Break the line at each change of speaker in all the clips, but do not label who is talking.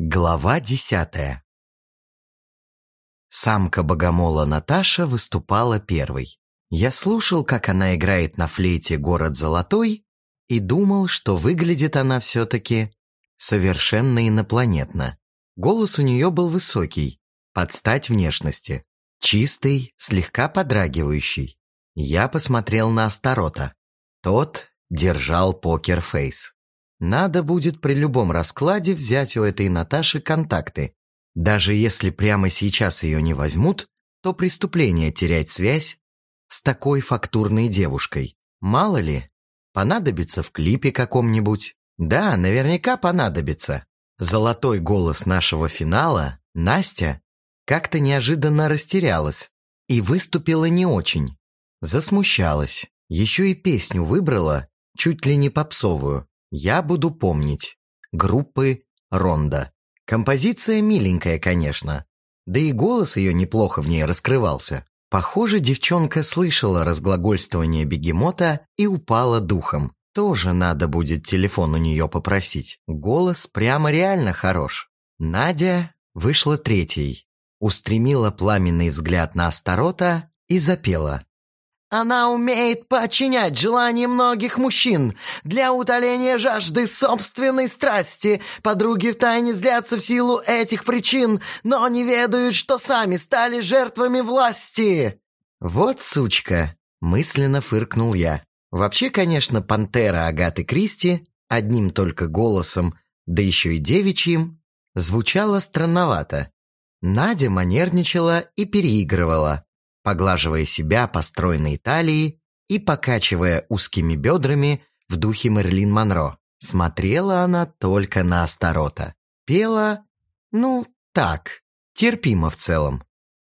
Глава десятая Самка богомола Наташа выступала первой. Я слушал, как она играет на флейте «Город золотой» и думал, что выглядит она все-таки совершенно инопланетно. Голос у нее был высокий, под стать внешности, чистый, слегка подрагивающий. Я посмотрел на Астарота. Тот держал покер-фейс. Надо будет при любом раскладе взять у этой Наташи контакты. Даже если прямо сейчас ее не возьмут, то преступление терять связь с такой фактурной девушкой. Мало ли, понадобится в клипе каком-нибудь. Да, наверняка понадобится. Золотой голос нашего финала, Настя, как-то неожиданно растерялась и выступила не очень. Засмущалась. Еще и песню выбрала, чуть ли не попсовую. «Я буду помнить» группы «Ронда». Композиция миленькая, конечно. Да и голос ее неплохо в ней раскрывался. Похоже, девчонка слышала разглагольствование бегемота и упала духом. Тоже надо будет телефон у нее попросить. Голос прямо реально хорош. Надя вышла третьей, устремила пламенный взгляд на Астарота и запела. Она умеет подчинять желания многих мужчин для утоления жажды собственной страсти. Подруги втайне злятся в силу этих причин, но не ведают, что сами стали жертвами власти. Вот сучка, мысленно фыркнул я. Вообще, конечно, пантера Агаты Кристи одним только голосом, да еще и девичьим, звучала странновато. Надя манерничала и переигрывала поглаживая себя по стройной талии и покачивая узкими бедрами в духе Мерлин Монро. Смотрела она только на Астарота. Пела, ну, так, терпимо в целом.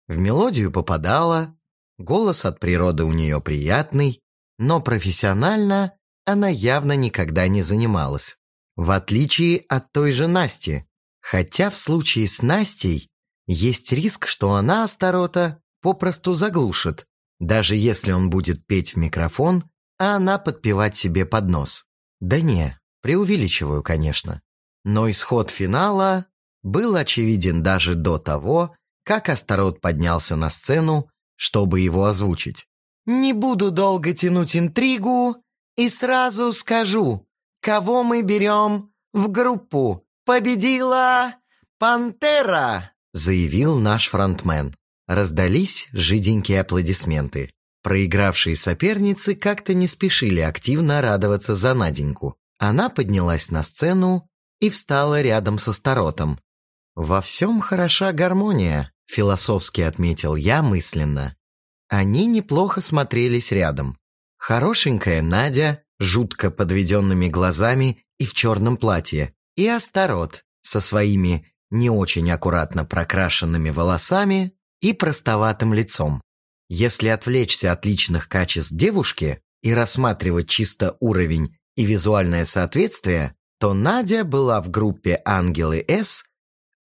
В мелодию попадала, голос от природы у нее приятный, но профессионально она явно никогда не занималась. В отличие от той же Насти. Хотя в случае с Настей есть риск, что она, Астарота, попросту заглушит, даже если он будет петь в микрофон, а она подпевать себе под нос. Да не, преувеличиваю, конечно. Но исход финала был очевиден даже до того, как Астарот поднялся на сцену, чтобы его озвучить. «Не буду долго тянуть интригу и сразу скажу, кого мы берем в группу. Победила Пантера!» заявил наш фронтмен. Раздались жиденькие аплодисменты. Проигравшие соперницы как-то не спешили активно радоваться за Наденьку. Она поднялась на сцену и встала рядом со Старотом. «Во всем хороша гармония», — философски отметил я мысленно. Они неплохо смотрелись рядом. Хорошенькая Надя, жутко подведенными глазами и в черном платье, и Астарот со своими не очень аккуратно прокрашенными волосами и простоватым лицом. Если отвлечься от личных качеств девушки и рассматривать чисто уровень и визуальное соответствие, то Надя была в группе «Ангелы С»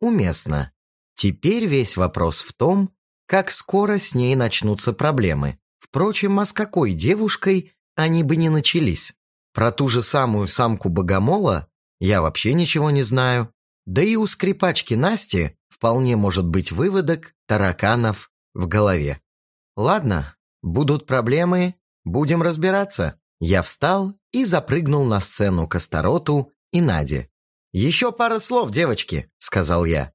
уместно. Теперь весь вопрос в том, как скоро с ней начнутся проблемы. Впрочем, а с какой девушкой они бы не начались? Про ту же самую самку богомола я вообще ничего не знаю. Да и у скрипачки Насти вполне может быть выводок тараканов в голове. Ладно, будут проблемы, будем разбираться. Я встал и запрыгнул на сцену к Астароту и Наде. «Еще пара слов, девочки», — сказал я.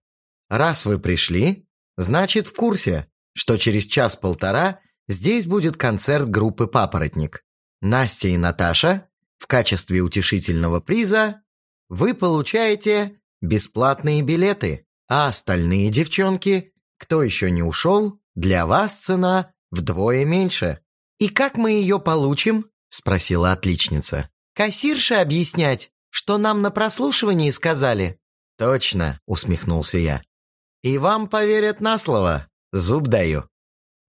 «Раз вы пришли, значит в курсе, что через час-полтора здесь будет концерт группы «Папоротник». Настя и Наташа в качестве утешительного приза вы получаете бесплатные билеты. А остальные девчонки, кто еще не ушел, для вас цена вдвое меньше. «И как мы ее получим?» – спросила отличница. «Кассирше объяснять, что нам на прослушивании сказали?» «Точно», – усмехнулся я. «И вам поверят на слово, зуб даю».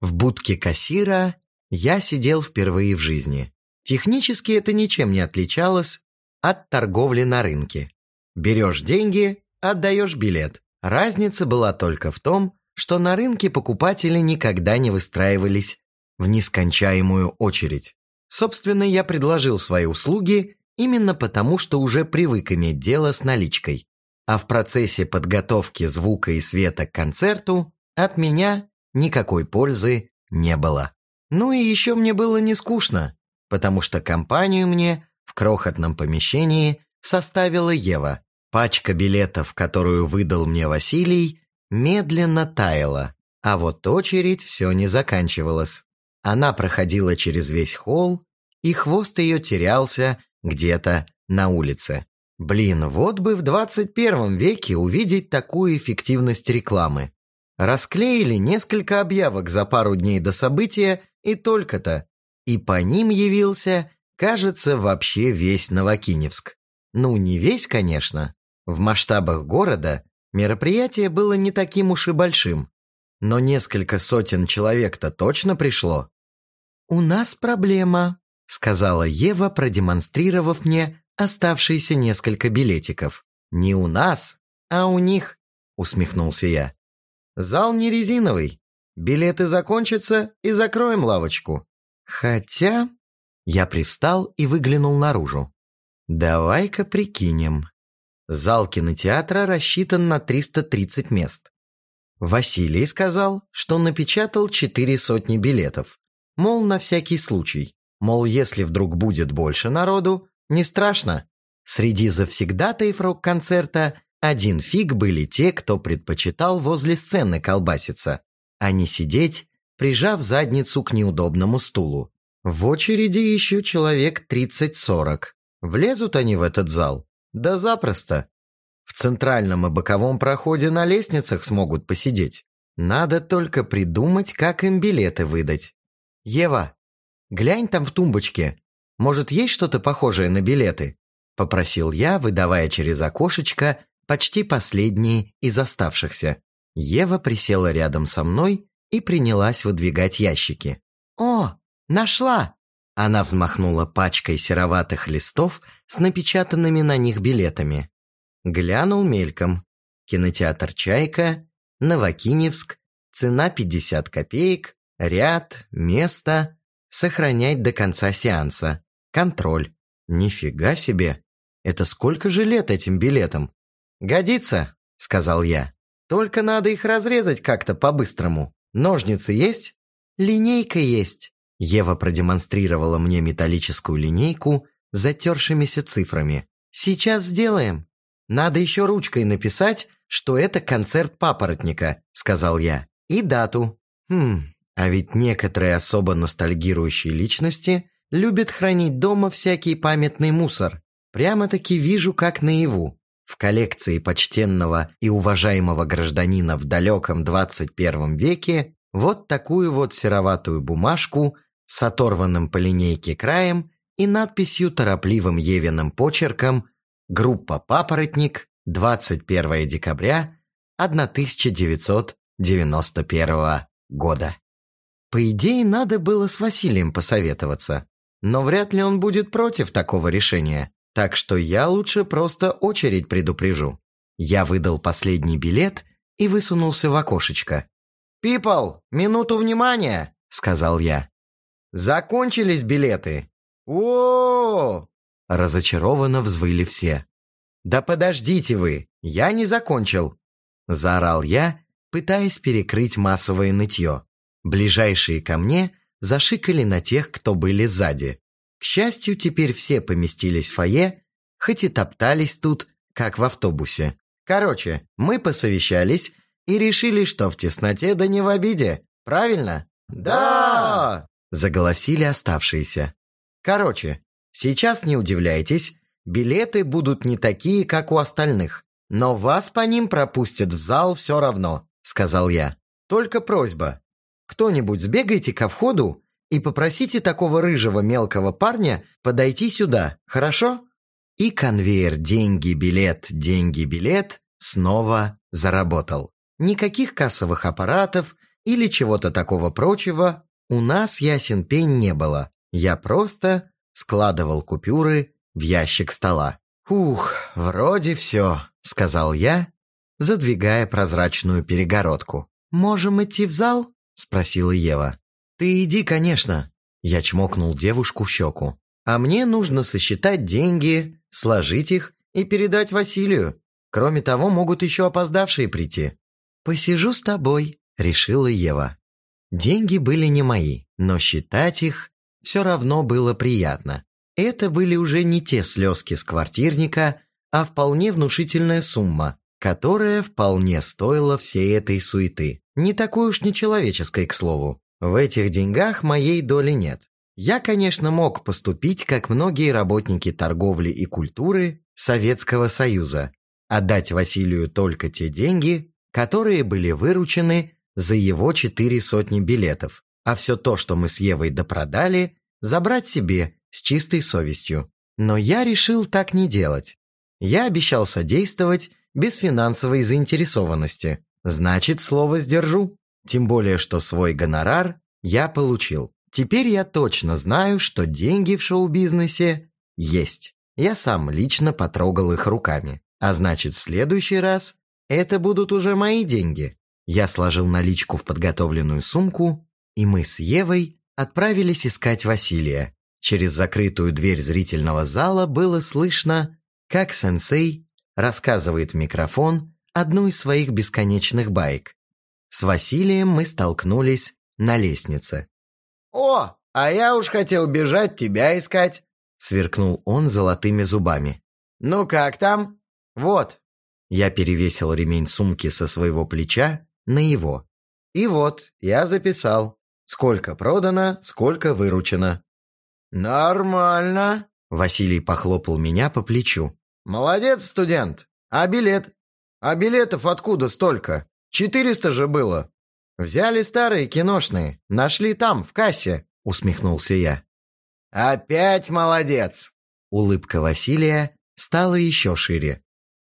В будке кассира я сидел впервые в жизни. Технически это ничем не отличалось от торговли на рынке. Берешь деньги, отдаешь билет. Разница была только в том, что на рынке покупатели никогда не выстраивались в нескончаемую очередь. Собственно, я предложил свои услуги именно потому, что уже привык иметь дело с наличкой. а в процессе подготовки звука и света к концерту от меня никакой пользы не было. Ну и еще мне было не скучно, потому что компанию мне в крохотном помещении составила Ева. Пачка билетов, которую выдал мне Василий, медленно таяла, а вот очередь все не заканчивалась. Она проходила через весь холл, и хвост ее терялся где-то на улице. Блин, вот бы в 21 веке увидеть такую эффективность рекламы. Расклеили несколько объявок за пару дней до события и только-то. И по ним явился, кажется, вообще весь Новокиневск. Ну, не весь, конечно. В масштабах города мероприятие было не таким уж и большим. Но несколько сотен человек-то точно пришло. «У нас проблема», — сказала Ева, продемонстрировав мне оставшиеся несколько билетиков. «Не у нас, а у них», — усмехнулся я. «Зал не резиновый. Билеты закончатся и закроем лавочку. Хотя...» Я привстал и выглянул наружу. «Давай-ка прикинем. Зал кинотеатра рассчитан на 330 мест. Василий сказал, что напечатал четыре сотни билетов. Мол, на всякий случай. Мол, если вдруг будет больше народу, не страшно. Среди завсегдатаев рок-концерта один фиг были те, кто предпочитал возле сцены колбаситься, а не сидеть, прижав задницу к неудобному стулу. В очереди еще человек 30-40. Влезут они в этот зал? Да запросто. В центральном и боковом проходе на лестницах смогут посидеть. Надо только придумать, как им билеты выдать. «Ева, глянь там в тумбочке. Может, есть что-то похожее на билеты?» Попросил я, выдавая через окошечко почти последние из оставшихся. Ева присела рядом со мной и принялась выдвигать ящики. «О, нашла!» Она взмахнула пачкой сероватых листов с напечатанными на них билетами. Глянул мельком. Кинотеатр «Чайка», Новокиневск, цена 50 копеек, ряд, место, сохранять до конца сеанса, контроль. Нифига себе! Это сколько же лет этим билетам? «Годится», — сказал я. «Только надо их разрезать как-то по-быстрому. Ножницы есть?» «Линейка есть», Ева продемонстрировала мне металлическую линейку затершимися цифрами. «Сейчас сделаем. Надо еще ручкой написать, что это концерт папоротника», — сказал я. «И дату». Хм, а ведь некоторые особо ностальгирующие личности любят хранить дома всякий памятный мусор. Прямо-таки вижу, как наяву. В коллекции почтенного и уважаемого гражданина в далеком 21 веке вот такую вот сероватую бумажку с оторванным по линейке краем и надписью торопливым Евиным почерком «Группа «Папоротник», 21 декабря 1991 года». По идее, надо было с Василием посоветоваться, но вряд ли он будет против такого решения, так что я лучше просто очередь предупрежу. Я выдал последний билет и высунулся в окошечко. «Пипл, минуту внимания!» — сказал я. Закончились билеты. О! Разочарованно взвыли все. Да подождите вы, я не закончил, заорал я, пытаясь перекрыть массовое нытье. Ближайшие ко мне зашикали на тех, кто были сзади. К счастью, теперь все поместились в фойе, хоть и топтались тут, как в автобусе. Короче, мы посовещались и решили, что в тесноте да не в обиде. Правильно?
Да!
Заголосили оставшиеся. Короче, сейчас не удивляйтесь, билеты будут не такие, как у остальных, но вас по ним пропустят в зал все равно, сказал я. Только просьба. Кто-нибудь сбегайте ко входу и попросите такого рыжего мелкого парня подойти сюда, хорошо? И конвейер «Деньги, билет, деньги, билет» снова заработал. Никаких кассовых аппаратов или чего-то такого прочего у нас ясен пень не было. Я просто складывал купюры в ящик стола. «Ух, вроде все», — сказал я, задвигая прозрачную перегородку. «Можем идти в зал?» — спросила Ева. «Ты иди, конечно». Я чмокнул девушку в щеку. «А мне нужно сосчитать деньги, сложить их и передать Василию. Кроме того, могут еще опоздавшие прийти. «Посижу с тобой», — решила Ева. Деньги были не мои, но считать их все равно было приятно. Это были уже не те слезки с квартирника, а вполне внушительная сумма, которая вполне стоила всей этой суеты. Не такой уж нечеловеческой, к слову. В этих деньгах моей доли нет. Я, конечно, мог поступить, как многие работники торговли и культуры Советского Союза, отдать Василию только те деньги, которые были выручены за его четыре сотни билетов, а все то, что мы с Евой допродали, забрать себе с чистой совестью. Но я решил так не делать. Я обещал содействовать без финансовой заинтересованности. Значит, слово сдержу. Тем более, что свой гонорар я получил. Теперь я точно знаю, что деньги в шоу-бизнесе есть. Я сам лично потрогал их руками. А значит, в следующий раз это будут уже мои деньги. Я сложил наличку в подготовленную сумку, и мы с Евой отправились искать Василия. Через закрытую дверь зрительного зала было слышно, как сенсей рассказывает в микрофон одну из своих бесконечных баек. С Василием мы столкнулись на лестнице.
«О, а я уж хотел бежать тебя искать!» Сверкнул он золотыми зубами. «Ну как там?» «Вот».
Я перевесил ремень сумки со своего плеча на его.
«И вот, я записал. Сколько продано, сколько выручено». «Нормально», —
Василий похлопал меня по плечу.
«Молодец, студент. А билет? А билетов откуда столько? Четыреста же было». «Взяли старые киношные, нашли там, в кассе», — усмехнулся я. «Опять молодец!»
Улыбка Василия стала еще шире.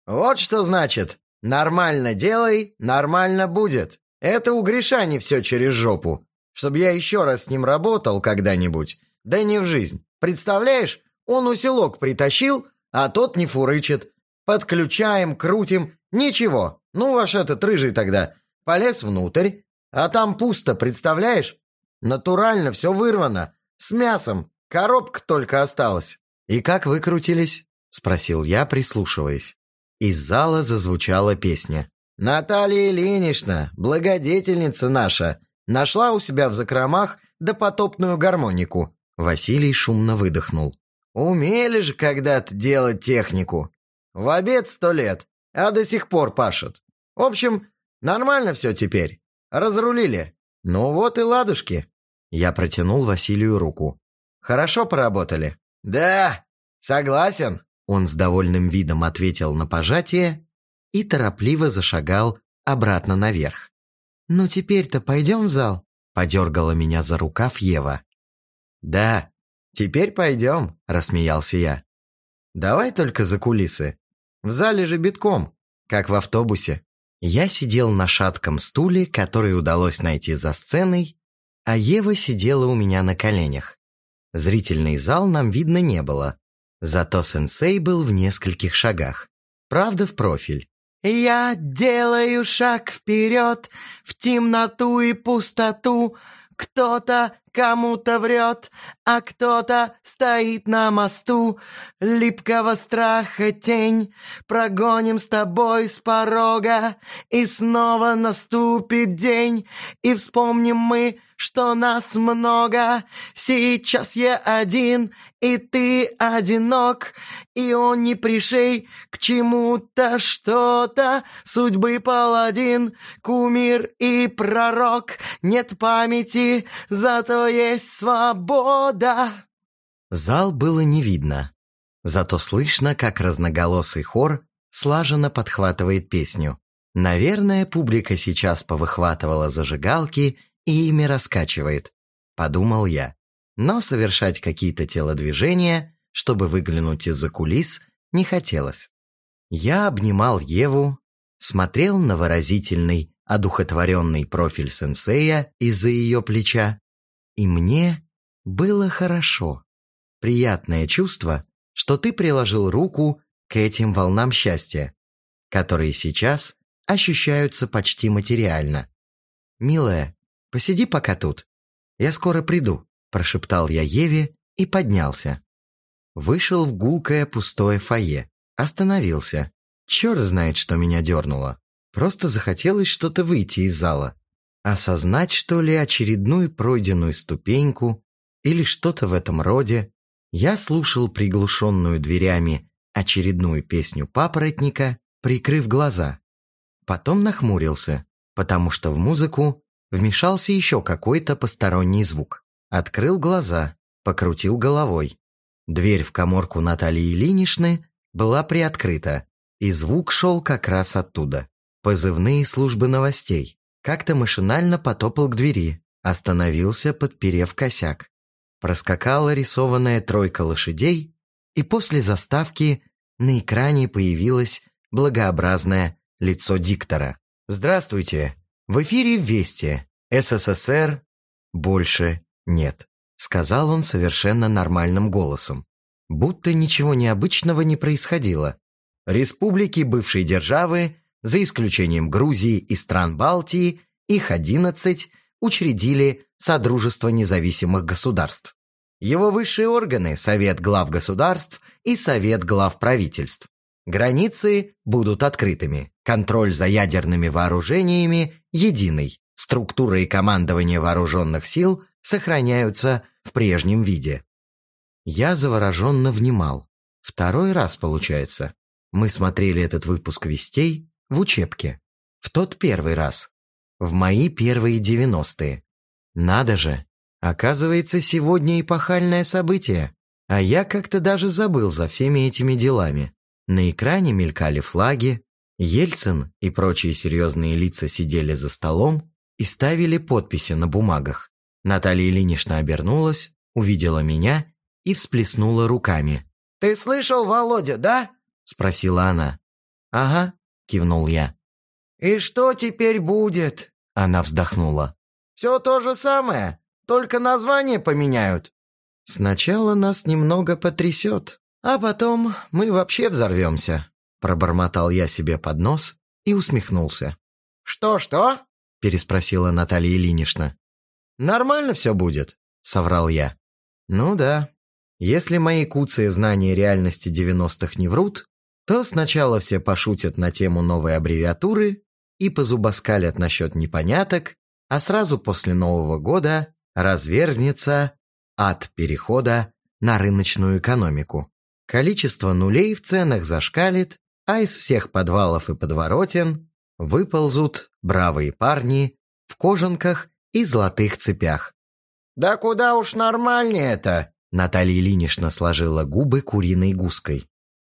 «Вот что значит. Нормально делай, нормально будет. Это у Гришани все через жопу. Чтоб я еще раз с ним работал когда-нибудь. Да не в жизнь. Представляешь, он усилок притащил, а тот не фурычит. Подключаем, крутим. Ничего. Ну, ваш этот рыжий тогда. Полез внутрь, а там пусто, представляешь? Натурально все вырвано. С мясом. Коробка только осталась.
«И как выкрутились?» – спросил я, прислушиваясь. Из зала зазвучала песня.
«Наталья Ильинична, благодетельница наша, нашла у себя в закромах допотопную гармонику».
Василий шумно выдохнул.
«Умели же когда-то делать технику. В обед сто лет, а до сих пор пашет. В общем, нормально все теперь. Разрулили. Ну вот и ладушки».
Я протянул Василию руку.
«Хорошо поработали?» «Да, согласен».
Он с довольным видом ответил на пожатие и торопливо зашагал обратно наверх. «Ну теперь-то пойдем в зал?» – подергала меня за рукав Ева.
«Да, теперь пойдем», – рассмеялся я. «Давай только за кулисы. В зале же битком, как в автобусе».
Я сидел на шатком стуле, который удалось найти за сценой, а Ева сидела у меня на коленях. Зрительный зал нам видно не было, зато сенсей был в нескольких шагах. Правда, в профиль.
«Я делаю шаг вперед в темноту и пустоту. Кто-то кому-то врет, а кто-то стоит на мосту. Липкого страха тень прогоним с тобой с порога, и снова наступит день, и вспомним мы, что нас много. Сейчас я один, и ты одинок, и он не пришей к чему-то что-то. Судьбы паладин, кумир и пророк. Нет памяти, зато есть свобода.
Зал было не видно, зато слышно, как разноголосый хор слаженно подхватывает песню. Наверное, публика сейчас повыхватывала зажигалки и ими раскачивает, подумал я. Но совершать какие-то телодвижения, чтобы выглянуть из-за кулис, не хотелось. Я обнимал Еву, смотрел на выразительный, одухотворенный профиль сенсея из-за ее плеча, и мне было хорошо. Приятное чувство, что ты приложил руку к этим волнам счастья, которые сейчас ощущаются почти материально. Милая, Посиди пока тут. Я скоро приду», – прошептал я Еве и поднялся. Вышел в гулкое пустое фойе. Остановился. Черт знает, что меня дернуло. Просто захотелось что-то выйти из зала. Осознать, что ли, очередную пройденную ступеньку или что-то в этом роде. Я слушал приглушенную дверями очередную песню папоротника, прикрыв глаза. Потом нахмурился, потому что в музыку вмешался еще какой-то посторонний звук. Открыл глаза, покрутил головой. Дверь в коморку Натальи Ильиничны была приоткрыта, и звук шел как раз оттуда. Позывные службы новостей. Как-то машинально потопал к двери, остановился, подперев косяк. Проскакала рисованная тройка лошадей, и после заставки на экране появилось благообразное лицо диктора. «Здравствуйте! В эфире «Вести». СССР больше нет», сказал он совершенно нормальным голосом. Будто ничего необычного не происходило. Республики бывшей державы, за исключением Грузии и стран Балтии, их 11 учредили Содружество независимых государств. Его высшие органы – Совет глав государств и Совет глав правительств. Границы будут открытыми, контроль за ядерными вооружениями единый, структура и командование вооруженных сил сохраняются в прежнем виде. Я завороженно внимал. Второй раз получается. Мы смотрели этот выпуск «Вестей» в учебке. В тот первый раз. В мои первые девяностые. Надо же. Оказывается, сегодня эпохальное событие. А я как-то даже забыл за всеми этими делами. На экране мелькали флаги, Ельцин и прочие серьезные лица сидели за столом и ставили подписи на бумагах. Наталья Ильинична обернулась, увидела меня и всплеснула руками.
«Ты слышал, Володя, да?» – спросила она.
«Ага», – кивнул я.
«И что теперь будет?»
– она вздохнула.
«Все то же самое, только название поменяют».
«Сначала нас немного потрясет, а потом мы вообще взорвемся», – пробормотал я себе под нос и усмехнулся.
«Что-что?»
– переспросила Наталья Ильинична. «Нормально все будет», – соврал я. «Ну да, если мои куцы знания реальности 90-х не врут, то сначала все пошутят на тему новой аббревиатуры и позубоскалят насчет непоняток, а сразу после Нового года разверзнется от перехода на рыночную экономику. Количество нулей в ценах зашкалит, а из всех подвалов и подворотен выползут бравые парни в кожанках и золотых цепях.
«Да куда уж нормальнее это!»
Наталья Ильинична сложила губы куриной гуской.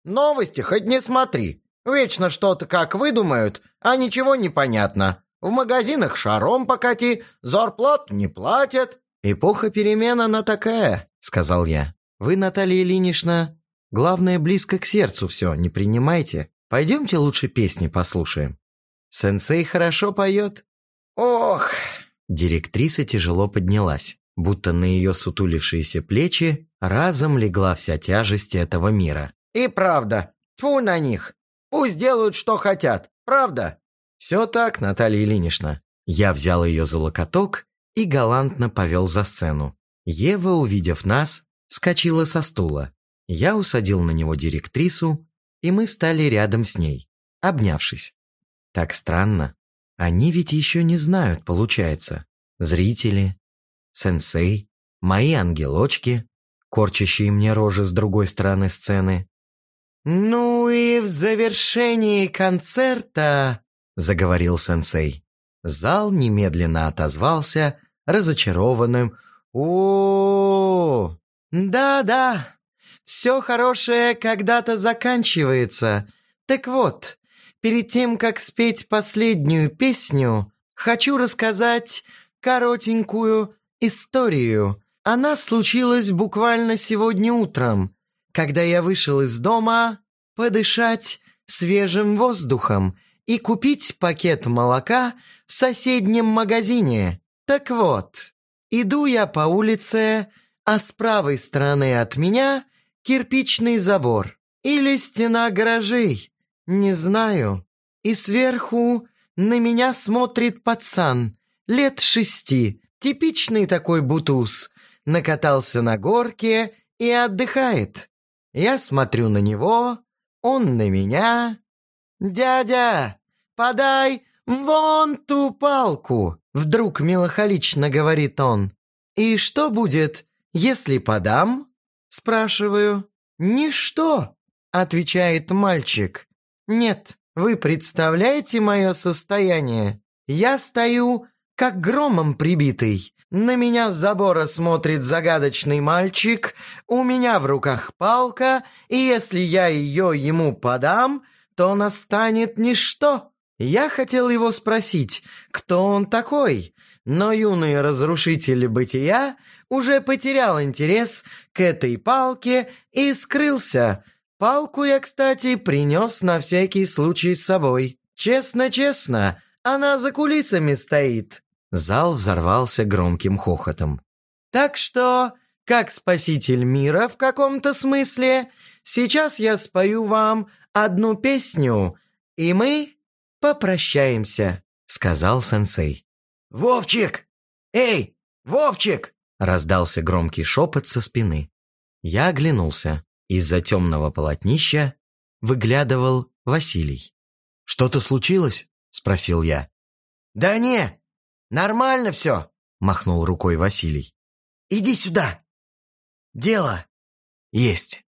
«Новости хоть не смотри. Вечно что-то как выдумают, а ничего не понятно. В магазинах шаром покати, зарплат не платят».
«Эпоха перемен она такая», — сказал я. «Вы, Наталья Ильинична, главное, близко к сердцу все, не принимайте. Пойдемте лучше песни послушаем. Сенсей хорошо поет».
«Ох!»
Директриса тяжело поднялась будто на ее сутулившиеся плечи разом легла вся тяжесть этого мира.
«И правда, тьфу на них! Пусть делают, что хотят, правда?»
«Все так, Наталья Ильинична». Я взял ее за локоток и галантно повел за сцену. Ева, увидев нас, вскочила со стула. Я усадил на него директрису, и мы стали рядом с ней, обнявшись. Так странно. Они ведь еще не знают, получается. Зрители, сенсей, мои ангелочки, корчащие мне рожи с другой стороны сцены.
«Ну и в завершении концерта», — заговорил сенсей.
Зал немедленно отозвался разочарованным о
Да-да, все хорошее когда-то заканчивается. Так вот, перед тем, как спеть последнюю песню, хочу рассказать коротенькую историю. Она случилась буквально сегодня утром, когда я вышел из дома подышать свежим воздухом и купить пакет молока в соседнем магазине. Так вот, иду я по улице, а с правой стороны от меня кирпичный забор или стена гаражей, не знаю. И сверху на меня смотрит пацан лет шести Типичный такой бутуз. Накатался на горке и отдыхает. Я смотрю на него, он на меня. «Дядя, подай вон ту палку!» Вдруг меланхолично говорит он. «И что будет, если подам?» Спрашиваю. «Ничто!» Отвечает мальчик. «Нет, вы представляете мое состояние? Я стою, как громом прибитый. На меня с забора смотрит загадочный мальчик, у меня в руках палка, и если я ее ему подам, то настанет ничто. Я хотел его спросить, кто он такой, но юный разрушитель бытия уже потерял интерес к этой палке и скрылся, Палку я, кстати, принес на всякий случай с собой. Честно-честно, она за кулисами стоит». Зал взорвался громким хохотом. «Так что, как спаситель мира в каком-то смысле, сейчас я спою вам одну песню, и мы попрощаемся», — сказал сенсей.
«Вовчик! Эй, Вовчик!» — раздался громкий шепот со спины.
Я оглянулся. Из-за темного полотнища выглядывал Василий.
«Что-то случилось?» – спросил я. «Да не, нормально все», – махнул рукой Василий. «Иди сюда. Дело есть».